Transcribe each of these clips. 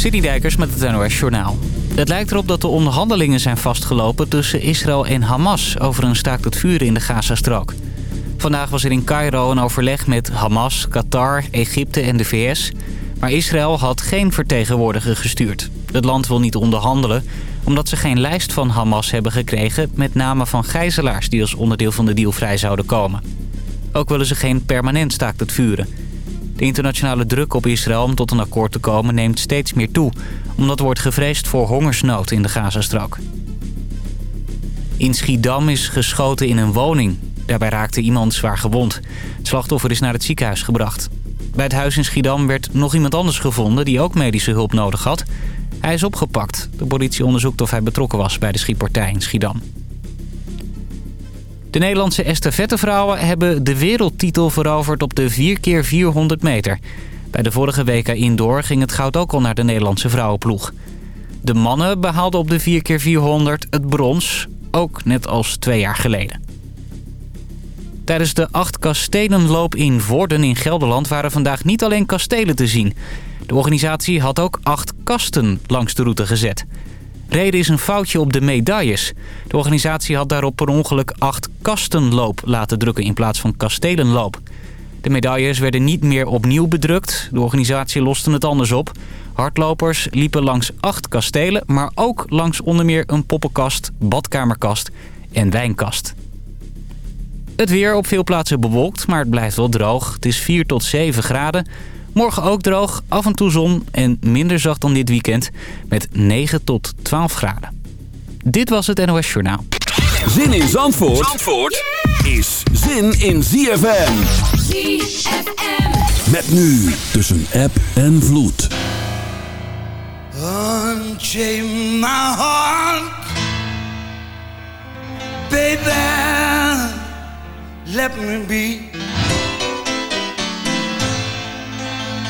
City Dijkers met het NOS Journaal. Het lijkt erop dat de onderhandelingen zijn vastgelopen tussen Israël en Hamas... over een staakt het vuren in de Gazastrook. Vandaag was er in Cairo een overleg met Hamas, Qatar, Egypte en de VS... maar Israël had geen vertegenwoordiger gestuurd. Het land wil niet onderhandelen omdat ze geen lijst van Hamas hebben gekregen... met namen van gijzelaars die als onderdeel van de deal vrij zouden komen. Ook willen ze geen permanent staakt het vuren... De internationale druk op Israël om tot een akkoord te komen neemt steeds meer toe... omdat wordt gevreesd voor hongersnood in de Gazastrook. In Schiedam is geschoten in een woning. Daarbij raakte iemand zwaar gewond. Het slachtoffer is naar het ziekenhuis gebracht. Bij het huis in Schiedam werd nog iemand anders gevonden die ook medische hulp nodig had. Hij is opgepakt. De politie onderzoekt of hij betrokken was bij de schietpartij in Schiedam. De Nederlandse estafettevrouwen hebben de wereldtitel veroverd op de 4x400 meter. Bij de vorige WK Indoor ging het goud ook al naar de Nederlandse vrouwenploeg. De mannen behaalden op de 4x400 het brons, ook net als twee jaar geleden. Tijdens de acht kastelenloop in Vorden in Gelderland waren vandaag niet alleen kastelen te zien. De organisatie had ook acht kasten langs de route gezet. Reden is een foutje op de medailles. De organisatie had daarop per ongeluk acht kastenloop laten drukken in plaats van kastelenloop. De medailles werden niet meer opnieuw bedrukt. De organisatie loste het anders op. Hardlopers liepen langs acht kastelen, maar ook langs onder meer een poppenkast, badkamerkast en wijnkast. Het weer op veel plaatsen bewolkt, maar het blijft wel droog. Het is 4 tot 7 graden. Morgen ook droog, af en toe zon en minder zacht dan dit weekend met 9 tot 12 graden. Dit was het NOS Journaal. Zin in Zandvoort, Zandvoort is zin in ZFM. ZFM. Met nu tussen app en vloed. Unchain my heart Baby Let me be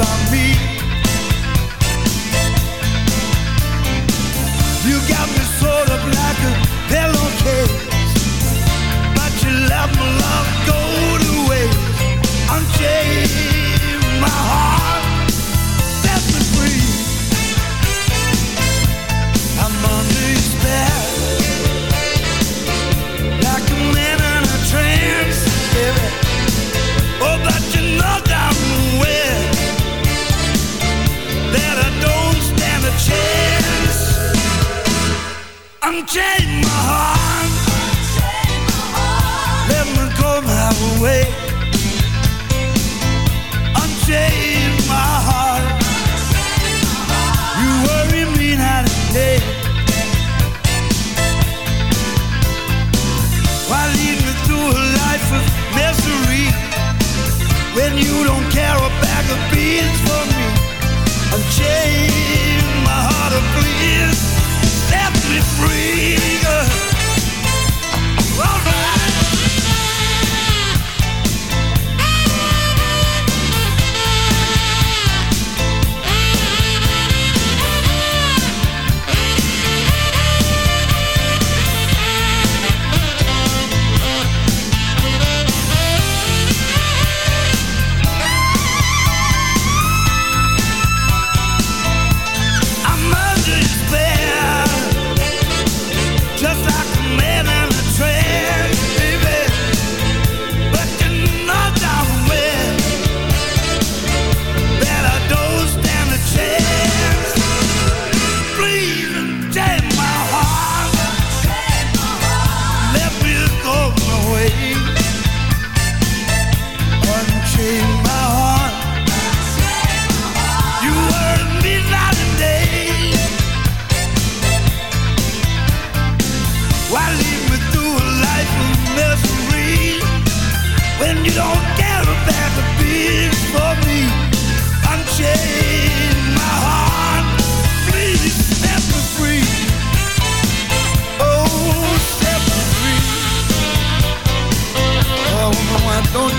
about. You got me like a pillowcase, but you love go to waste.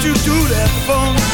You do that for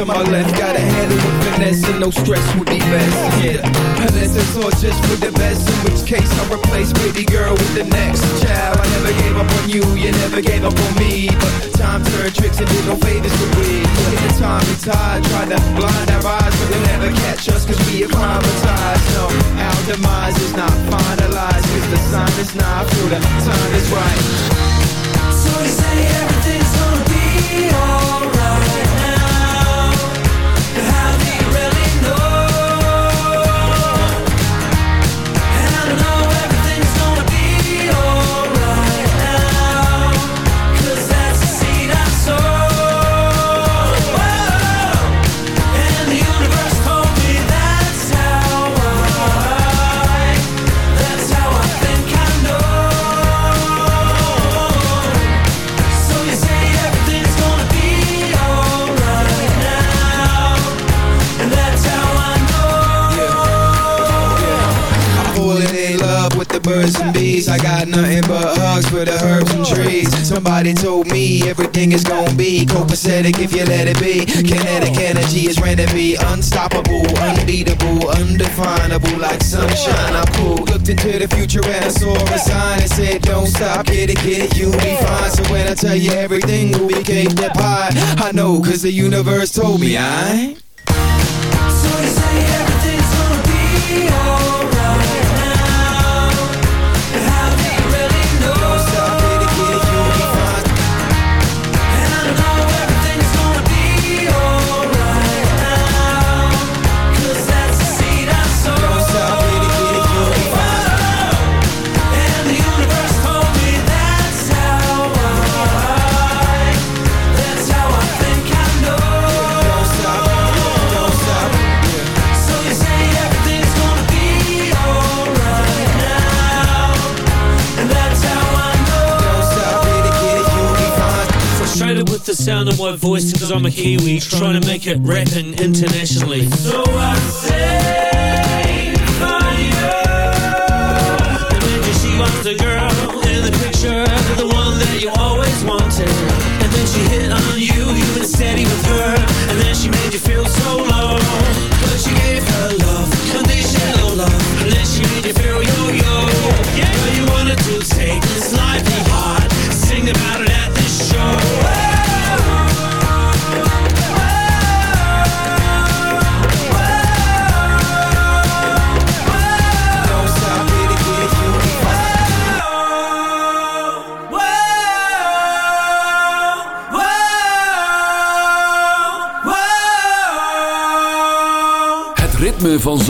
on my left. Got a handle with finesse and no stress would be best. Yeah, unless it's all just for the best. In which case I'll replace baby girl with the next child. I never gave up on you, you never gave up on me. But time turned tricks and did no favors to we. In the time we tied, tried to blind our eyes, but they'll never catch us cause we acclimatized. No, our demise is not finalized cause the sign is not through, the time is right. So you say everything's gonna be alright for the herbs and trees. Somebody told me everything is gonna be copacetic if you let it be. Kinetic energy is ready to be unstoppable, unbeatable, undefinable, like sunshine. I'm cool. Looked into the future and I saw a sign that said, Don't stop, get it, get it, you'll be fine. So when I tell you everything will be cake that pie, I know, cause the universe told me I. So you say everything's gonna be alright my voice because I'm a Kiwi Trying to make it rapping internationally. So I say you And then she was the girl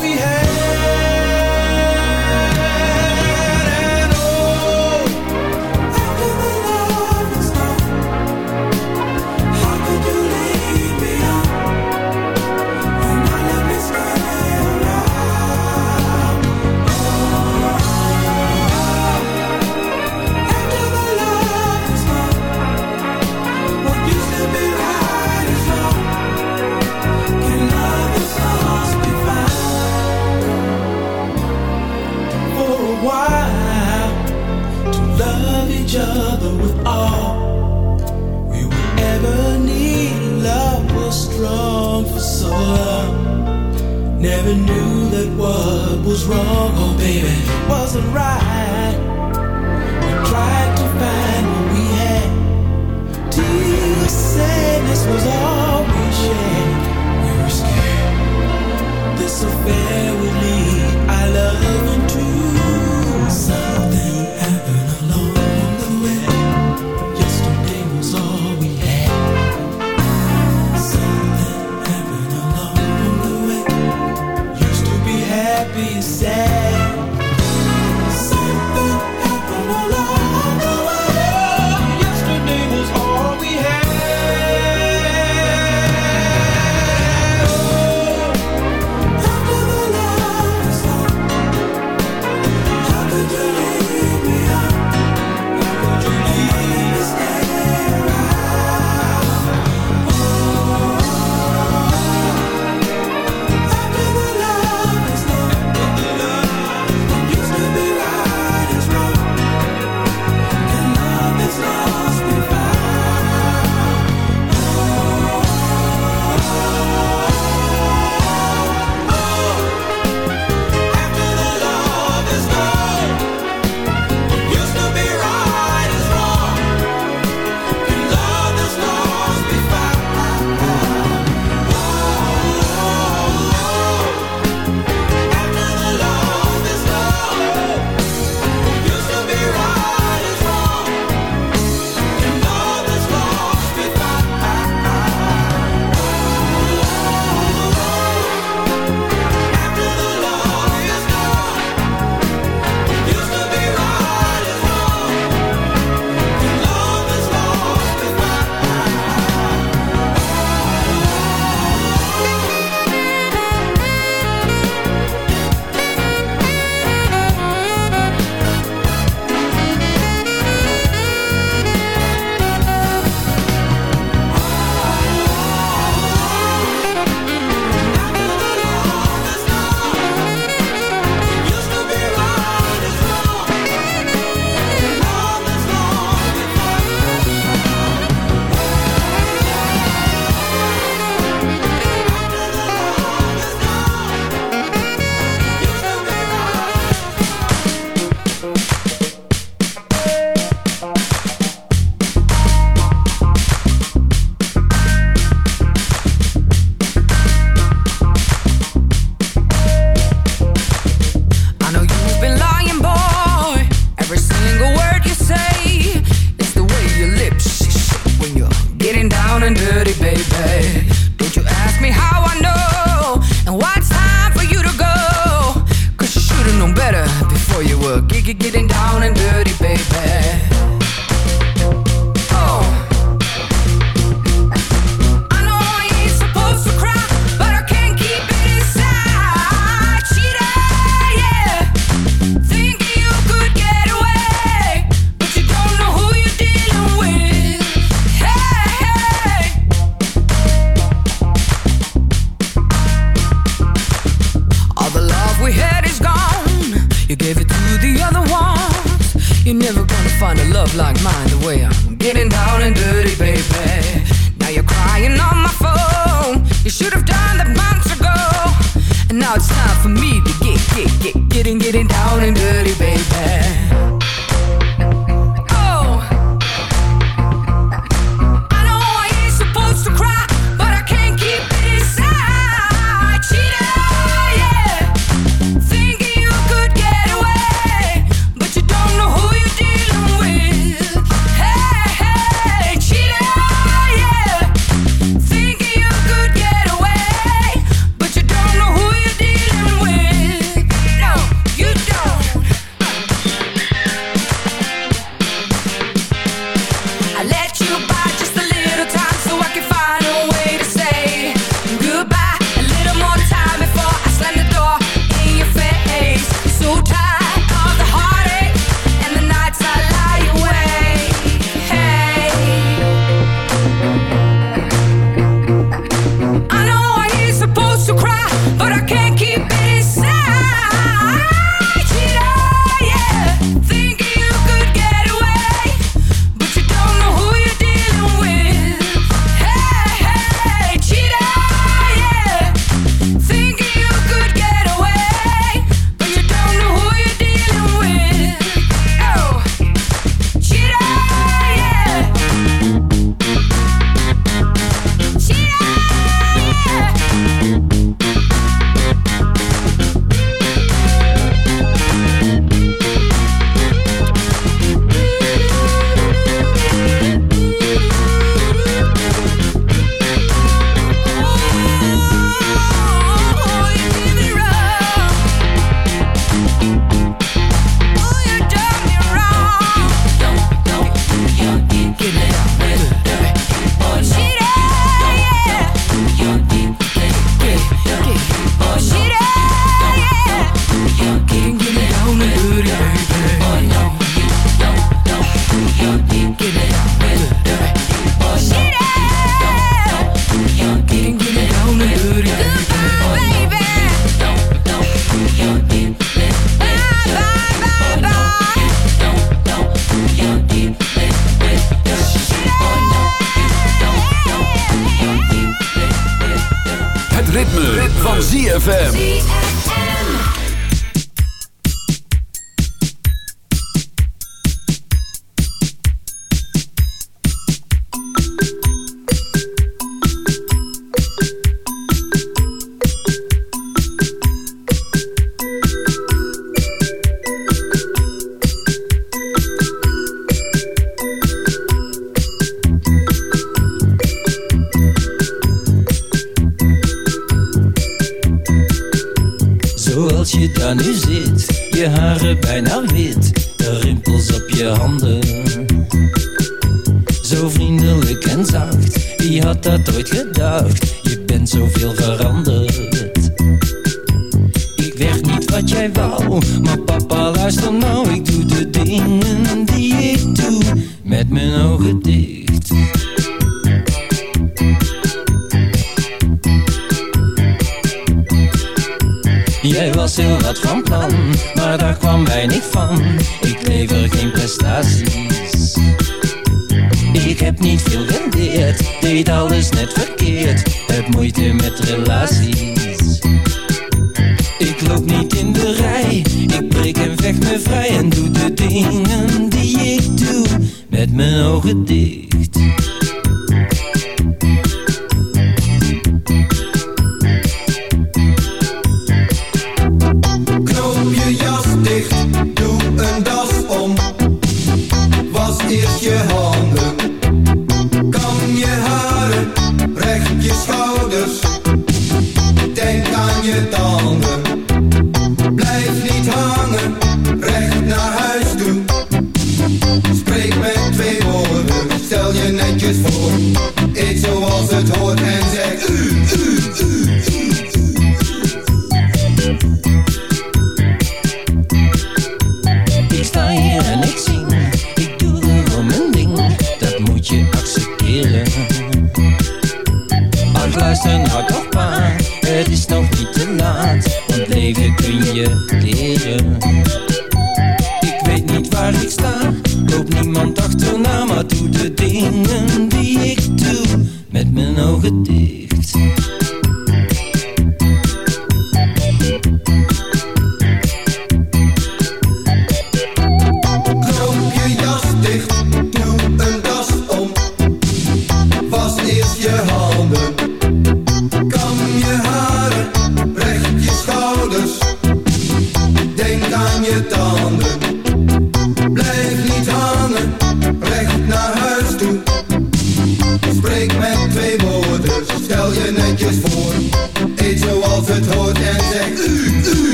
we had. Never knew that what was wrong, oh baby, wasn't right. We tried to find what we had. Till sadness was all we shared. We were scared this affair the ritme, van ZFM.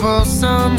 people some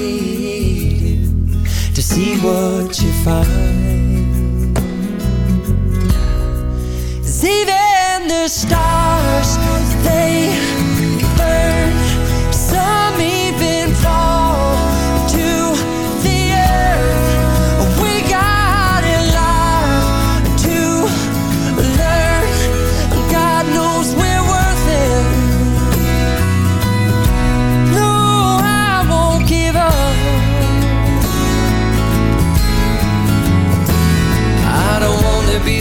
see what you find. 'Cause even the stars, they